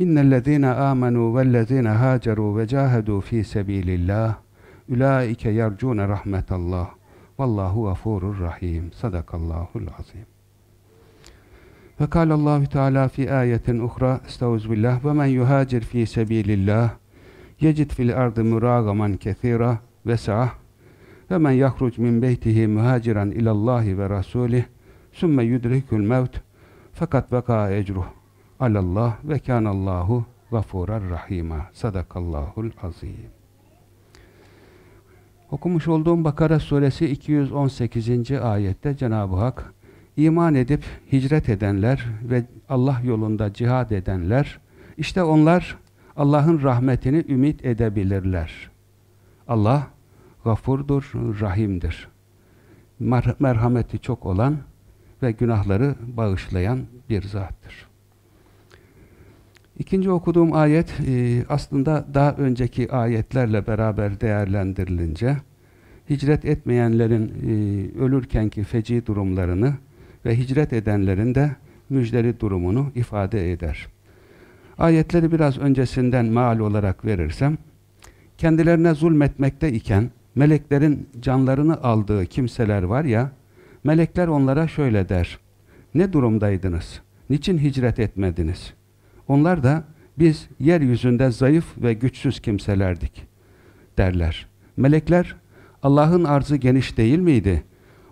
إن الذين آمنوا والذين هاجروا وجاهدوا في سبيل الله أولئك يرجون رحمة الله. والله غفور رحيم. صدق الله العظيم. فقال الله تعالى في آية أخرى استوذ بالله ومن يهاجر في سبيل الله يجد في الأرض مراغما كثيرا وسعة ومن يخرج من بيته مهاجرا إلى الله ورسوله ثم يدرك الموت فقد وقع أجره. Alallah ve kânallahu gafurar rahima. Sadakallahul azim. Okumuş olduğum Bakara suresi 218. ayette Cenab-ı Hak iman edip hicret edenler ve Allah yolunda cihad edenler işte onlar Allah'ın rahmetini ümit edebilirler. Allah gafurdur, rahimdir. Merhameti çok olan ve günahları bağışlayan bir zattır. İkinci okuduğum ayet e, aslında daha önceki ayetlerle beraber değerlendirilince hicret etmeyenlerin e, ölürkenki feci durumlarını ve hicret edenlerin de müjdeli durumunu ifade eder. Ayetleri biraz öncesinden maal olarak verirsem, kendilerine zulmetmekte iken meleklerin canlarını aldığı kimseler var ya, melekler onlara şöyle der, ne durumdaydınız, niçin hicret etmediniz?'' Onlar da biz yeryüzünde zayıf ve güçsüz kimselerdik derler. Melekler Allah'ın arzı geniş değil miydi?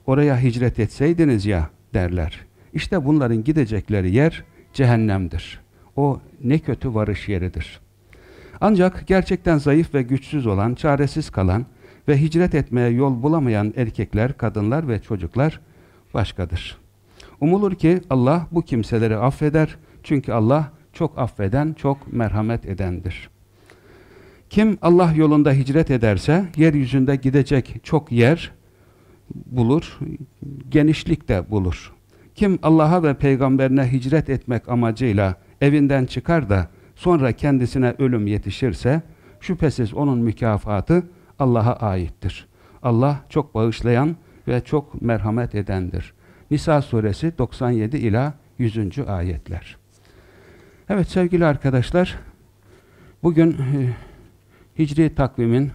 Oraya hicret etseydiniz ya derler. İşte bunların gidecekleri yer cehennemdir. O ne kötü varış yeridir. Ancak gerçekten zayıf ve güçsüz olan, çaresiz kalan ve hicret etmeye yol bulamayan erkekler, kadınlar ve çocuklar başkadır. Umulur ki Allah bu kimseleri affeder. Çünkü Allah çok affeden, çok merhamet edendir. Kim Allah yolunda hicret ederse, yeryüzünde gidecek çok yer bulur, genişlik de bulur. Kim Allah'a ve peygamberine hicret etmek amacıyla evinden çıkar da sonra kendisine ölüm yetişirse, şüphesiz onun mükafatı Allah'a aittir. Allah çok bağışlayan ve çok merhamet edendir. Nisa suresi 97 ila 100. ayetler. Evet sevgili arkadaşlar, bugün e, Hicri takvimin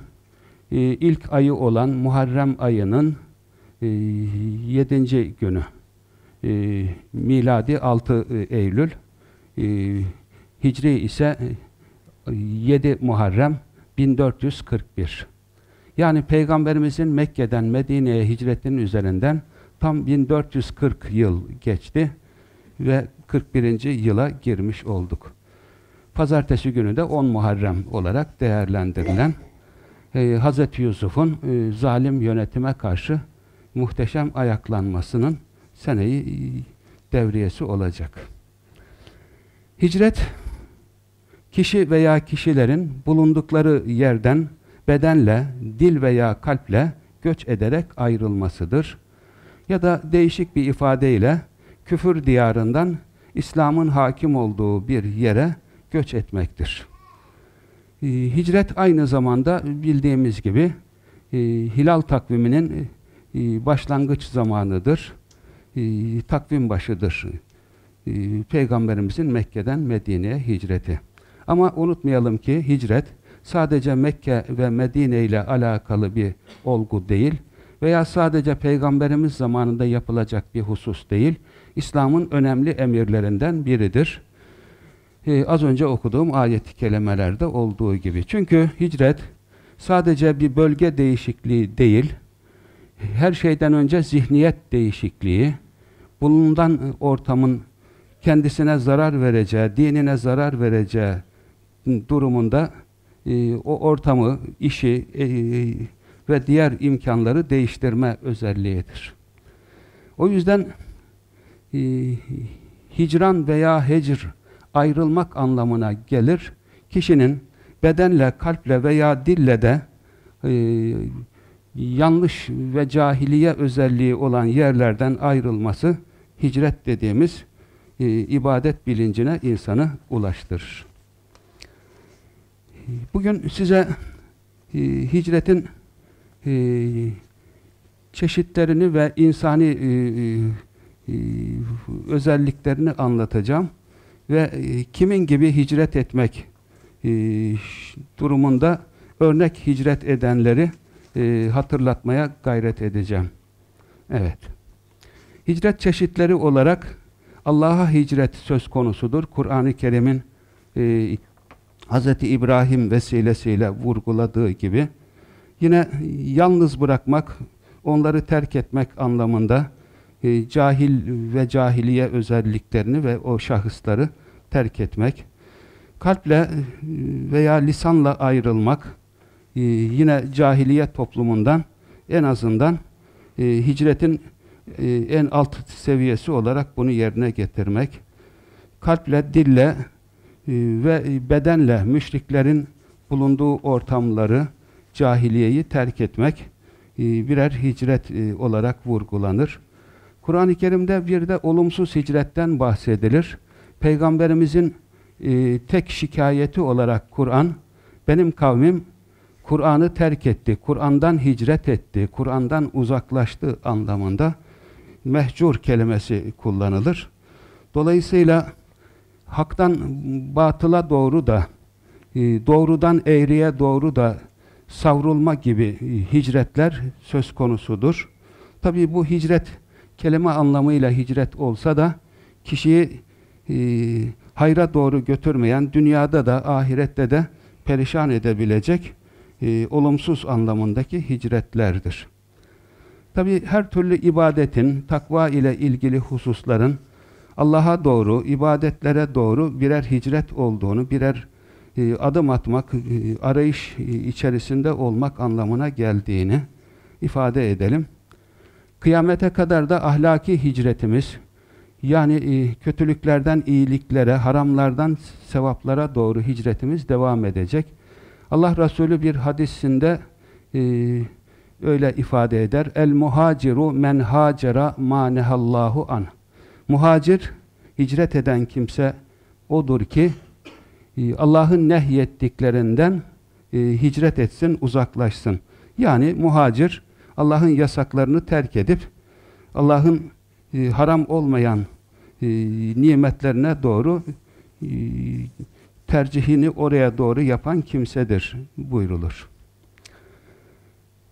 e, ilk ayı olan Muharrem ayının e, 7. günü. E, miladi 6 e, Eylül, e, Hicri ise 7 e, Muharrem 1441. Yani Peygamberimizin Mekke'den Medine'ye hicretinin üzerinden tam 1440 yıl geçti ve 41. yıla girmiş olduk. Pazartesi günü de 10 Muharrem olarak değerlendirilen e, Hz. Yusuf'un e, zalim yönetime karşı muhteşem ayaklanmasının seneyi e, devriyesi olacak. Hicret, kişi veya kişilerin bulundukları yerden bedenle, dil veya kalple göç ederek ayrılmasıdır. Ya da değişik bir ifadeyle küfür diyarından İslam'ın hakim olduğu bir yere göç etmektir. Ee, hicret aynı zamanda bildiğimiz gibi e, hilal takviminin e, başlangıç zamanıdır. E, takvim başıdır. E, Peygamberimizin Mekke'den Medine'ye hicreti. Ama unutmayalım ki hicret sadece Mekke ve Medine ile alakalı bir olgu değil veya sadece Peygamberimiz zamanında yapılacak bir husus değil. İslam'ın önemli emirlerinden biridir. Ee, az önce okuduğum ayet-i kelimelerde olduğu gibi. Çünkü hicret sadece bir bölge değişikliği değil, her şeyden önce zihniyet değişikliği, bulunan ortamın kendisine zarar vereceği, dinine zarar vereceği durumunda e, o ortamı, işi e, ve diğer imkanları değiştirme özelliğidir. O yüzden hicran veya hecr ayrılmak anlamına gelir. Kişinin bedenle, kalple veya dille de e, yanlış ve cahiliye özelliği olan yerlerden ayrılması hicret dediğimiz e, ibadet bilincine insanı ulaştırır. Bugün size e, hicretin e, çeşitlerini ve insani e, e, özelliklerini anlatacağım ve e, kimin gibi hicret etmek e, durumunda örnek hicret edenleri e, hatırlatmaya gayret edeceğim. Evet. Hicret çeşitleri olarak Allah'a hicret söz konusudur. Kur'an-ı Kerim'in e, Hz. İbrahim vesilesiyle vurguladığı gibi yine yalnız bırakmak, onları terk etmek anlamında e, cahil ve cahiliye özelliklerini ve o şahısları terk etmek, kalple e, veya lisanla ayrılmak, e, yine cahiliye toplumundan en azından e, hicretin en alt seviyesi olarak bunu yerine getirmek, kalple, dille ve bedenle müşriklerin bulunduğu ortamları, cahiliyeyi terk etmek birer hicret olarak vurgulanır. Kur'an-ı Kerim'de bir de olumsuz hicretten bahsedilir. Peygamberimizin e, tek şikayeti olarak Kur'an, benim kavmim Kur'an'ı terk etti, Kur'an'dan hicret etti, Kur'an'dan uzaklaştı anlamında mehcur kelimesi kullanılır. Dolayısıyla haktan batıla doğru da, e, doğrudan eğriye doğru da savrulma gibi e, hicretler söz konusudur. Tabi bu hicret kelime anlamıyla hicret olsa da kişiyi e, hayra doğru götürmeyen, dünyada da ahirette de perişan edebilecek e, olumsuz anlamındaki hicretlerdir. Tabi her türlü ibadetin, takva ile ilgili hususların Allah'a doğru, ibadetlere doğru birer hicret olduğunu, birer e, adım atmak, e, arayış içerisinde olmak anlamına geldiğini ifade edelim. Kıyamete kadar da ahlaki hicretimiz, yani e, kötülüklerden iyiliklere, haramlardan sevaplara doğru hicretimiz devam edecek. Allah Resulü bir hadisinde e, öyle ifade eder. El muhaciru men hacera ma nehallahu an. Muhacir, hicret eden kimse odur ki e, Allah'ın nehyettiklerinden e, hicret etsin, uzaklaşsın. Yani muhacir, Allah'ın yasaklarını terk edip Allah'ın e, haram olmayan e, nimetlerine doğru e, tercihini oraya doğru yapan kimsedir buyrulur.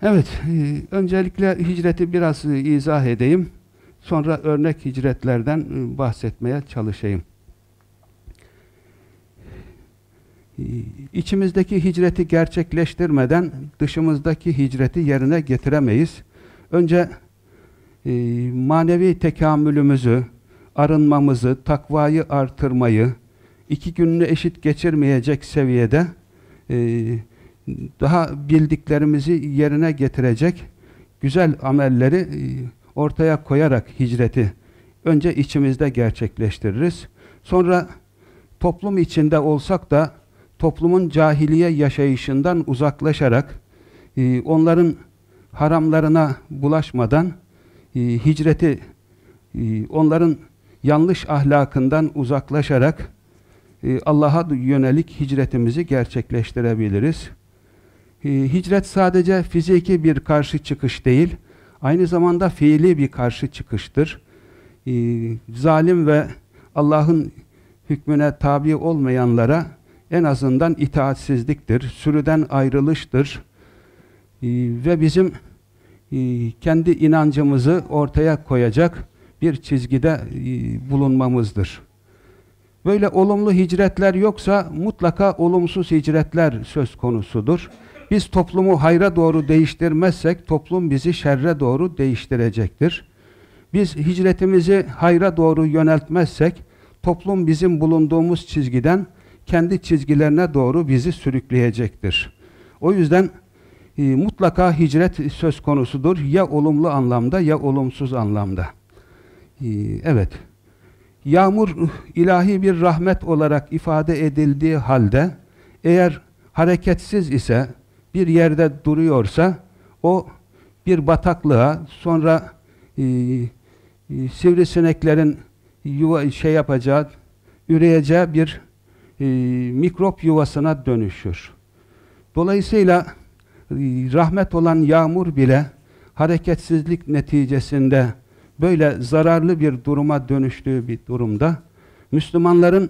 Evet, e, öncelikle hicreti biraz e, izah edeyim. Sonra örnek hicretlerden e, bahsetmeye çalışayım. E, içimizdeki hicreti gerçekleştirmeden dışımızdaki hicreti yerine getiremeyiz. Önce e, manevi tekamülümüzü, arınmamızı, takvayı artırmayı, iki gününü eşit geçirmeyecek seviyede e, daha bildiklerimizi yerine getirecek güzel amelleri e, ortaya koyarak hicreti önce içimizde gerçekleştiririz. Sonra toplum içinde olsak da toplumun cahiliye yaşayışından uzaklaşarak e, onların haramlarına bulaşmadan e, hicreti onların yanlış ahlakından uzaklaşarak Allah'a yönelik hicretimizi gerçekleştirebiliriz. Ee, hicret sadece fiziki bir karşı çıkış değil, aynı zamanda fiili bir karşı çıkıştır. Ee, zalim ve Allah'ın hükmüne tabi olmayanlara en azından itaatsizliktir, sürüden ayrılıştır ee, ve bizim e, kendi inancımızı ortaya koyacak bir çizgide e, bulunmamızdır. Böyle olumlu hicretler yoksa mutlaka olumsuz hicretler söz konusudur. Biz toplumu hayra doğru değiştirmezsek toplum bizi şerre doğru değiştirecektir. Biz hicretimizi hayra doğru yöneltmezsek toplum bizim bulunduğumuz çizgiden kendi çizgilerine doğru bizi sürükleyecektir. O yüzden e, mutlaka hicret söz konusudur. Ya olumlu anlamda ya olumsuz anlamda. E, evet. Yağmur ilahi bir rahmet olarak ifade edildiği halde eğer hareketsiz ise bir yerde duruyorsa o bir bataklığa sonra e, e, sivrisineklerin yuva şey yapacağı, üreyeceği bir e, mikrop yuvasına dönüşür. Dolayısıyla e, rahmet olan yağmur bile hareketsizlik neticesinde böyle zararlı bir duruma dönüştüğü bir durumda Müslümanların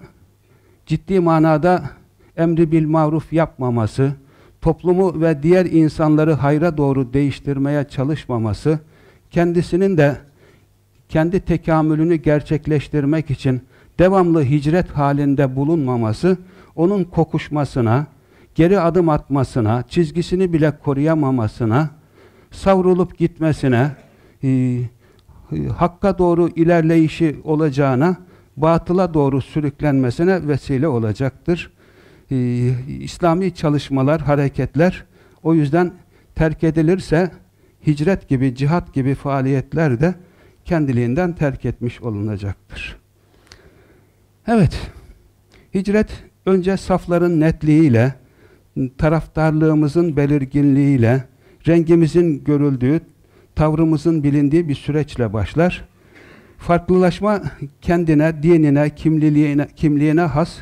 ciddi manada emri bil maruf yapmaması, toplumu ve diğer insanları hayra doğru değiştirmeye çalışmaması, kendisinin de kendi tekamülünü gerçekleştirmek için devamlı hicret halinde bulunmaması, onun kokuşmasına, geri adım atmasına, çizgisini bile koruyamamasına, savrulup gitmesine, e, hakka doğru ilerleyişi olacağına, batıla doğru sürüklenmesine vesile olacaktır. E, İslami çalışmalar, hareketler o yüzden terk edilirse hicret gibi, cihat gibi faaliyetler de kendiliğinden terk etmiş olunacaktır. Evet, hicret önce safların netliğiyle, taraftarlığımızın belirginliğiyle, rengimizin görüldüğü, tavrımızın bilindiği bir süreçle başlar. Farklılaşma kendine, dinine, kimliğine, kimliğine has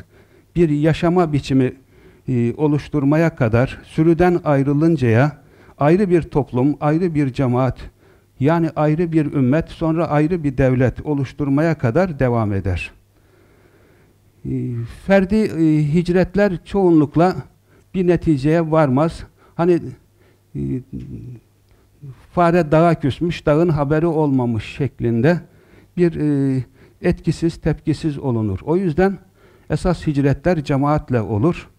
bir yaşama biçimi e, oluşturmaya kadar sürüden ayrılıncaya ayrı bir toplum, ayrı bir cemaat, yani ayrı bir ümmet, sonra ayrı bir devlet oluşturmaya kadar devam eder. E, ferdi e, hicretler çoğunlukla bir neticeye varmaz. Hani e, fare dağa küsmüş, dağın haberi olmamış şeklinde bir e, etkisiz, tepkisiz olunur. O yüzden esas hicretler cemaatle olur.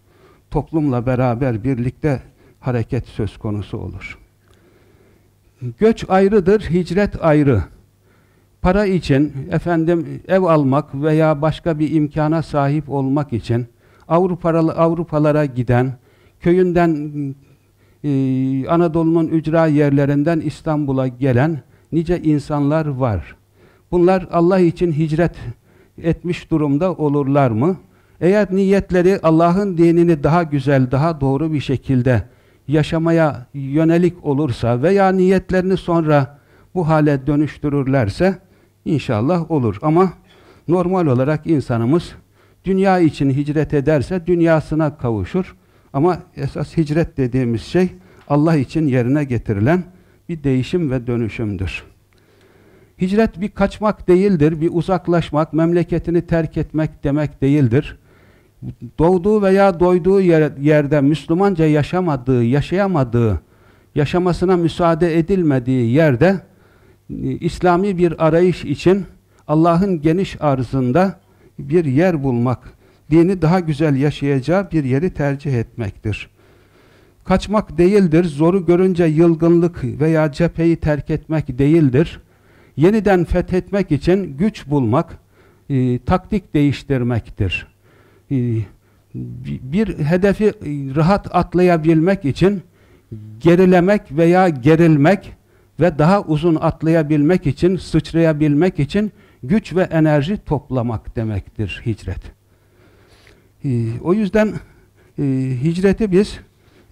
Toplumla beraber birlikte hareket söz konusu olur. Göç ayrıdır, hicret ayrı. Para için, efendim ev almak veya başka bir imkana sahip olmak için Avrupalı Avrupalara giden, köyünden e, Anadolu'nun ücra yerlerinden İstanbul'a gelen nice insanlar var. Bunlar Allah için hicret etmiş durumda olurlar mı? Eğer niyetleri Allah'ın dinini daha güzel, daha doğru bir şekilde yaşamaya yönelik olursa veya niyetlerini sonra bu hale dönüştürürlerse inşallah olur. Ama normal olarak insanımız dünya için hicret ederse dünyasına kavuşur. Ama esas hicret dediğimiz şey Allah için yerine getirilen bir değişim ve dönüşümdür. Hicret bir kaçmak değildir, bir uzaklaşmak, memleketini terk etmek demek değildir. Doğduğu veya doyduğu yer, yerde Müslümanca yaşamadığı, yaşayamadığı, yaşamasına müsaade edilmediği yerde İslami bir arayış için Allah'ın geniş arzında bir yer bulmak, dini daha güzel yaşayacağı bir yeri tercih etmektir. Kaçmak değildir, zoru görünce yılgınlık veya cepheyi terk etmek değildir. Yeniden fethetmek için güç bulmak, e, taktik değiştirmektir. E, bir hedefi e, rahat atlayabilmek için gerilemek veya gerilmek ve daha uzun atlayabilmek için, sıçrayabilmek için güç ve enerji toplamak demektir hicret. E, o yüzden e, hicreti biz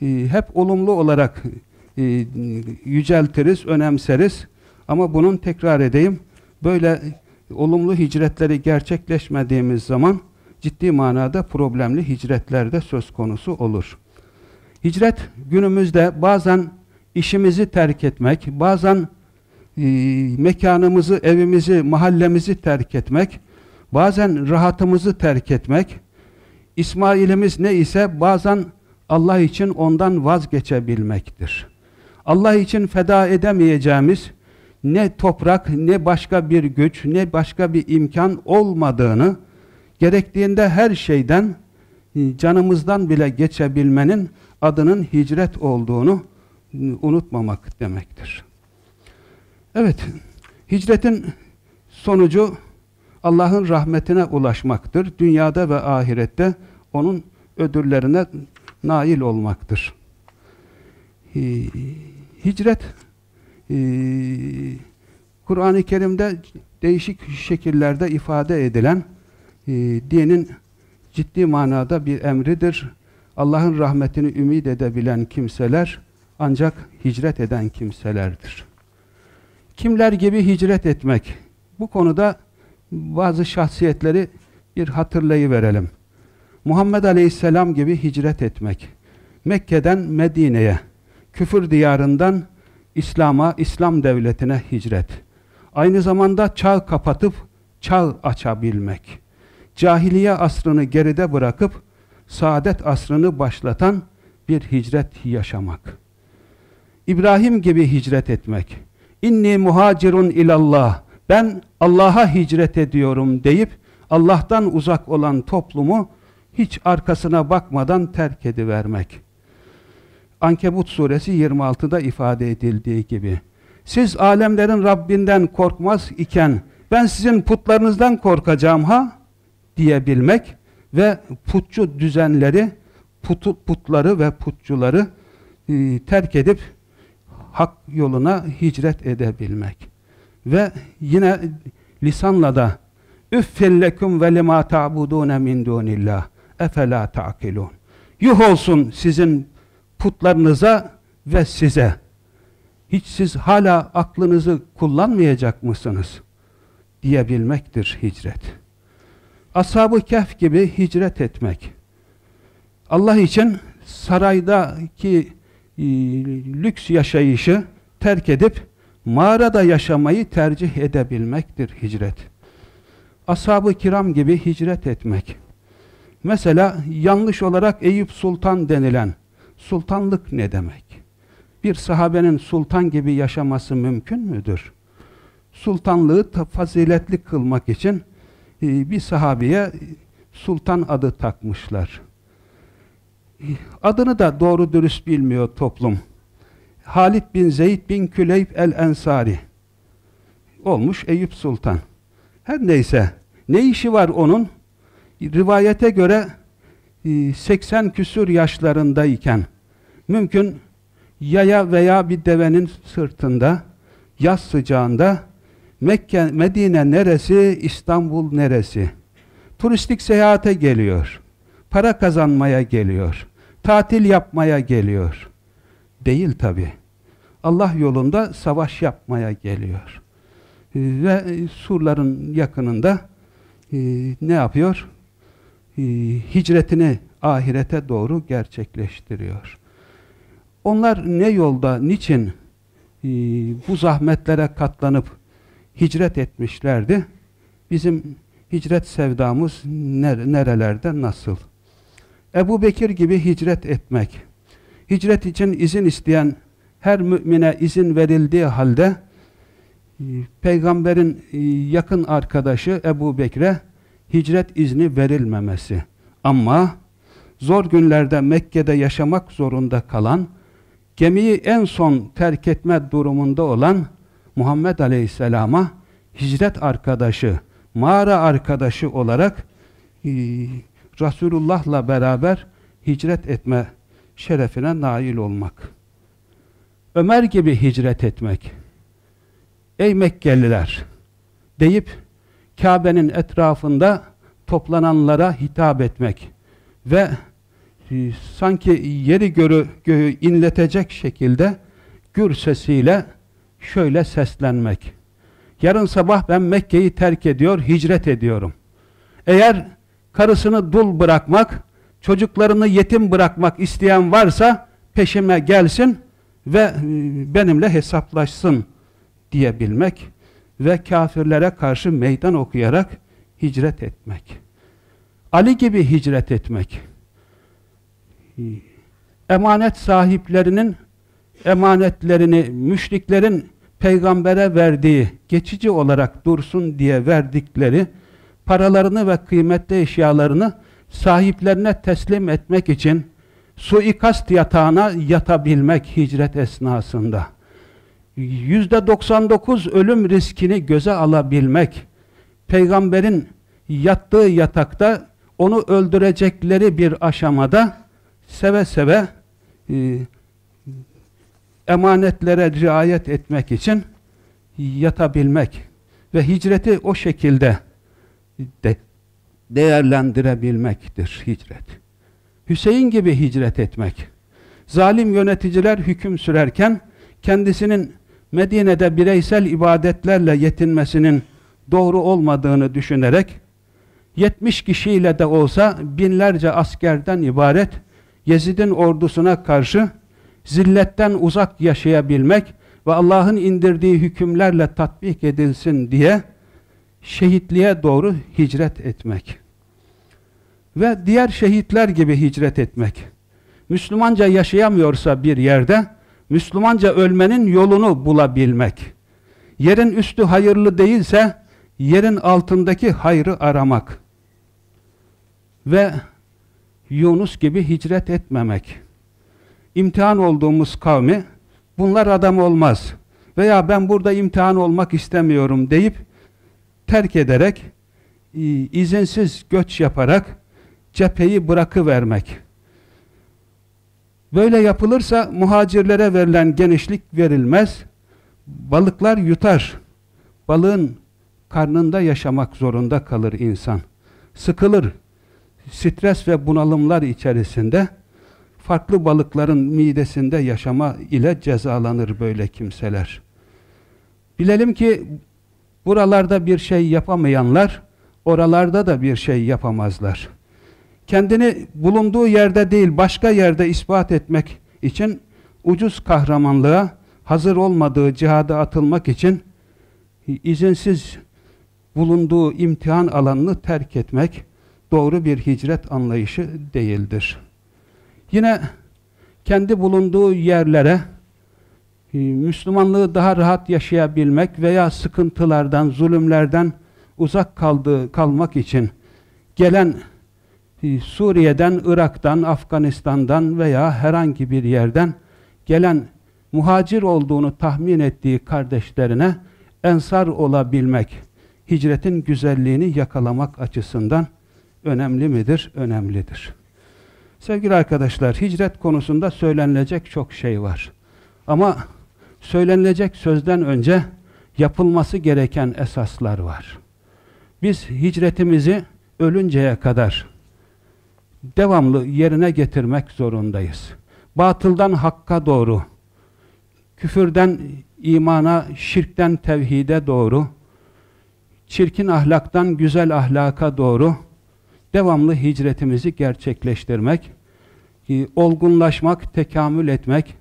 e, hep olumlu olarak e, yüceltiriz, önemseriz. Ama bunun tekrar edeyim, böyle olumlu hicretleri gerçekleşmediğimiz zaman ciddi manada problemli hicretler de söz konusu olur. Hicret günümüzde bazen işimizi terk etmek, bazen e, mekanımızı, evimizi, mahallemizi terk etmek, bazen rahatımızı terk etmek, İsmail'imiz ne ise bazen Allah için ondan vazgeçebilmektir. Allah için feda edemeyeceğimiz ne toprak, ne başka bir güç, ne başka bir imkan olmadığını, gerektiğinde her şeyden, e, canımızdan bile geçebilmenin adının hicret olduğunu unutmamak demektir. Evet, hicretin sonucu Allah'ın rahmetine ulaşmaktır. Dünyada ve ahirette onun ödüllerine nail olmaktır. Hicret Kur'an-ı Kerim'de değişik şekillerde ifade edilen dinin ciddi manada bir emridir. Allah'ın rahmetini ümit edebilen kimseler ancak hicret eden kimselerdir. Kimler gibi hicret etmek? Bu konuda bazı şahsiyetleri bir hatırlayıverelim. Muhammed Aleyhisselam gibi hicret etmek. Mekke'den Medine'ye, küfür diyarından İslam'a, İslam devletine hicret. Aynı zamanda çağ kapatıp çağ açabilmek. Cahiliye asrını geride bırakıp saadet asrını başlatan bir hicret yaşamak. İbrahim gibi hicret etmek. İnni muhacirun ilallah. Ben Allah'a hicret ediyorum deyip Allah'tan uzak olan toplumu hiç arkasına bakmadan terk edivermek. Ankebut suresi 26'da ifade edildiği gibi. Siz alemlerin Rabbinden korkmaz iken ben sizin putlarınızdan korkacağım ha diyebilmek ve putçu düzenleri, putu, putları ve putçuları e, terk edip hak yoluna hicret edebilmek. Ve yine lisanla da üffillekum ve lema ta'budune min dunillah efela ta'kilun. Yuh olsun sizin putlarınıza ve size. Hiç siz hala aklınızı kullanmayacak mısınız? diyebilmektir hicret. Ashab-ı Kehf gibi hicret etmek. Allah için saraydaki lüks yaşayışı terk edip mağarada yaşamayı tercih edebilmektir hicret. Ashab-ı kiram gibi hicret etmek. Mesela yanlış olarak Eyüp Sultan denilen sultanlık ne demek? Bir sahabenin sultan gibi yaşaması mümkün müdür? Sultanlığı faziletli kılmak için e, bir sahabeye sultan adı takmışlar. Adını da doğru dürüst bilmiyor toplum. Halid bin Zeyd bin Küleyb el-Ensari olmuş Eyüp Sultan. Her neyse, ne işi var onun? Rivayete göre 80 e, küsur yaşlarındayken mümkün yaya veya bir devenin sırtında yaz sıcağında Mekke, Medine neresi, İstanbul neresi? Turistik seyahate geliyor. Para kazanmaya geliyor. Tatil yapmaya geliyor. Değil tabi. Allah yolunda savaş yapmaya geliyor. Ee, ve e, surların yakınında e, ne yapıyor? E, hicretini ahirete doğru gerçekleştiriyor. Onlar ne yolda, niçin e, bu zahmetlere katlanıp hicret etmişlerdi? Bizim hicret sevdamız nerelerde, nasıl? Ebu Bekir gibi hicret etmek. Hicret için izin isteyen her mümine izin verildiği halde e, peygamberin e, yakın arkadaşı Ebu Bekir'e hicret izni verilmemesi. Ama zor günlerde Mekke'de yaşamak zorunda kalan, gemiyi en son terk etme durumunda olan Muhammed Aleyhisselam'a hicret arkadaşı, mağara arkadaşı olarak e, Resulullah'la beraber hicret etme şerefine nail olmak. Ömer gibi hicret etmek. Ey Mekkeliler deyip Kabe'nin etrafında toplananlara hitap etmek ve e, sanki yeri görü, göğü inletecek şekilde gür sesiyle şöyle seslenmek. Yarın sabah ben Mekke'yi terk ediyor, hicret ediyorum. Eğer karısını dul bırakmak, çocuklarını yetim bırakmak isteyen varsa peşime gelsin ve e, benimle hesaplaşsın diyebilmek ve kafirlere karşı meydan okuyarak hicret etmek. Ali gibi hicret etmek. Emanet sahiplerinin emanetlerini müşriklerin peygambere verdiği, geçici olarak dursun diye verdikleri paralarını ve kıymetli eşyalarını sahiplerine teslim etmek için suikast yatağına yatabilmek hicret esnasında. %99 ölüm riskini göze alabilmek, peygamberin yattığı yatakta onu öldürecekleri bir aşamada seve seve e, emanetlere riayet etmek için yatabilmek ve hicreti o şekilde de değerlendirebilmektir hicret. Hüseyin gibi hicret etmek. Zalim yöneticiler hüküm sürerken kendisinin Medine'de bireysel ibadetlerle yetinmesinin doğru olmadığını düşünerek 70 kişiyle de olsa binlerce askerden ibaret Yezid'in ordusuna karşı zilletten uzak yaşayabilmek ve Allah'ın indirdiği hükümlerle tatbik edilsin diye şehitliğe doğru hicret etmek. Ve diğer şehitler gibi hicret etmek. Müslümanca yaşayamıyorsa bir yerde, Müslümanca ölmenin yolunu bulabilmek. Yerin üstü hayırlı değilse, yerin altındaki hayrı aramak. Ve Yunus gibi hicret etmemek. İmtihan olduğumuz kavmi, bunlar adam olmaz veya ben burada imtihan olmak istemiyorum deyip terk ederek izinsiz göç yaparak cepheyi bırakıvermek. Böyle yapılırsa muhacirlere verilen genişlik verilmez. Balıklar yutar. Balığın karnında yaşamak zorunda kalır insan. Sıkılır. Stres ve bunalımlar içerisinde farklı balıkların midesinde yaşama ile cezalanır böyle kimseler. Bilelim ki buralarda bir şey yapamayanlar oralarda da bir şey yapamazlar. Kendini bulunduğu yerde değil başka yerde ispat etmek için ucuz kahramanlığa hazır olmadığı cihada atılmak için izinsiz bulunduğu imtihan alanını terk etmek doğru bir hicret anlayışı değildir. Yine kendi bulunduğu yerlere Müslümanlığı daha rahat yaşayabilmek veya sıkıntılardan, zulümlerden uzak kaldığı, kalmak için gelen e, Suriye'den, Irak'tan, Afganistan'dan veya herhangi bir yerden gelen muhacir olduğunu tahmin ettiği kardeşlerine ensar olabilmek, hicretin güzelliğini yakalamak açısından önemli midir? Önemlidir. Sevgili arkadaşlar, hicret konusunda söylenilecek çok şey var. Ama söylenilecek sözden önce yapılması gereken esaslar var. Biz hicretimizi ölünceye kadar devamlı yerine getirmek zorundayız. Batıldan hakka doğru, küfürden imana, şirkten tevhide doğru, çirkin ahlaktan güzel ahlaka doğru devamlı hicretimizi gerçekleştirmek, e, olgunlaşmak, tekamül etmek,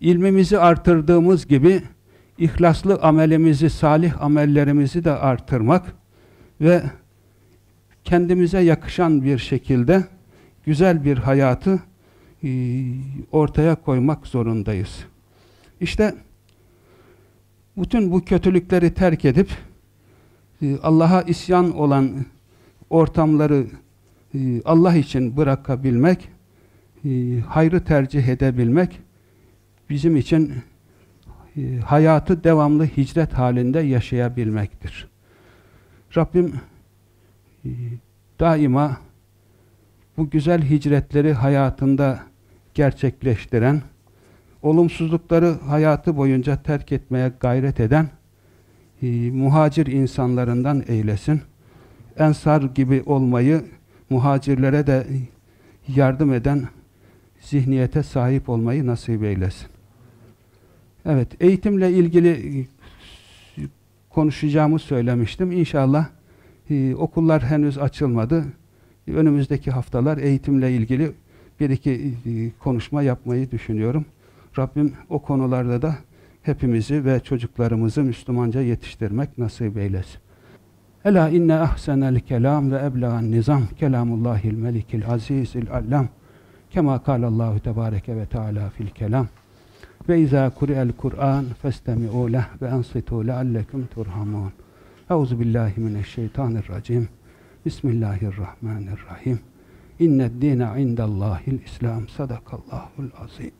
ilmimizi artırdığımız gibi ihlaslı amelimizi, salih amellerimizi de artırmak ve kendimize yakışan bir şekilde güzel bir hayatı e, ortaya koymak zorundayız. İşte bütün bu kötülükleri terk edip e, Allah'a isyan olan ortamları e, Allah için bırakabilmek, hayrı tercih edebilmek bizim için e, hayatı devamlı hicret halinde yaşayabilmektir. Rabbim daima bu güzel hicretleri hayatında gerçekleştiren, olumsuzlukları hayatı boyunca terk etmeye gayret eden muhacir insanlarından eylesin. Ensar gibi olmayı, muhacirlere de yardım eden zihniyete sahip olmayı nasip eylesin. Evet, eğitimle ilgili konuşacağımı söylemiştim. İnşallah e, okullar henüz açılmadı. Önümüzdeki haftalar eğitimle ilgili bir iki e, konuşma yapmayı düşünüyorum. Rabbim o konularda da hepimizi ve çocuklarımızı Müslümanca yetiştirmek nasip eylesin. Ela inne ahsenel kelam ve eblagan nizam kelamullahil melikil azizil allam kema kalallahu tebareke ve teala fil kelam ve izâ kuri'el Kur'an festemi'û leh ve ansitû leallekum turhamun Euzu billahi mineşşeytanirracim Bismillahirrahmanirrahim İnned dine indallahil İslam. Sadakallahul azim.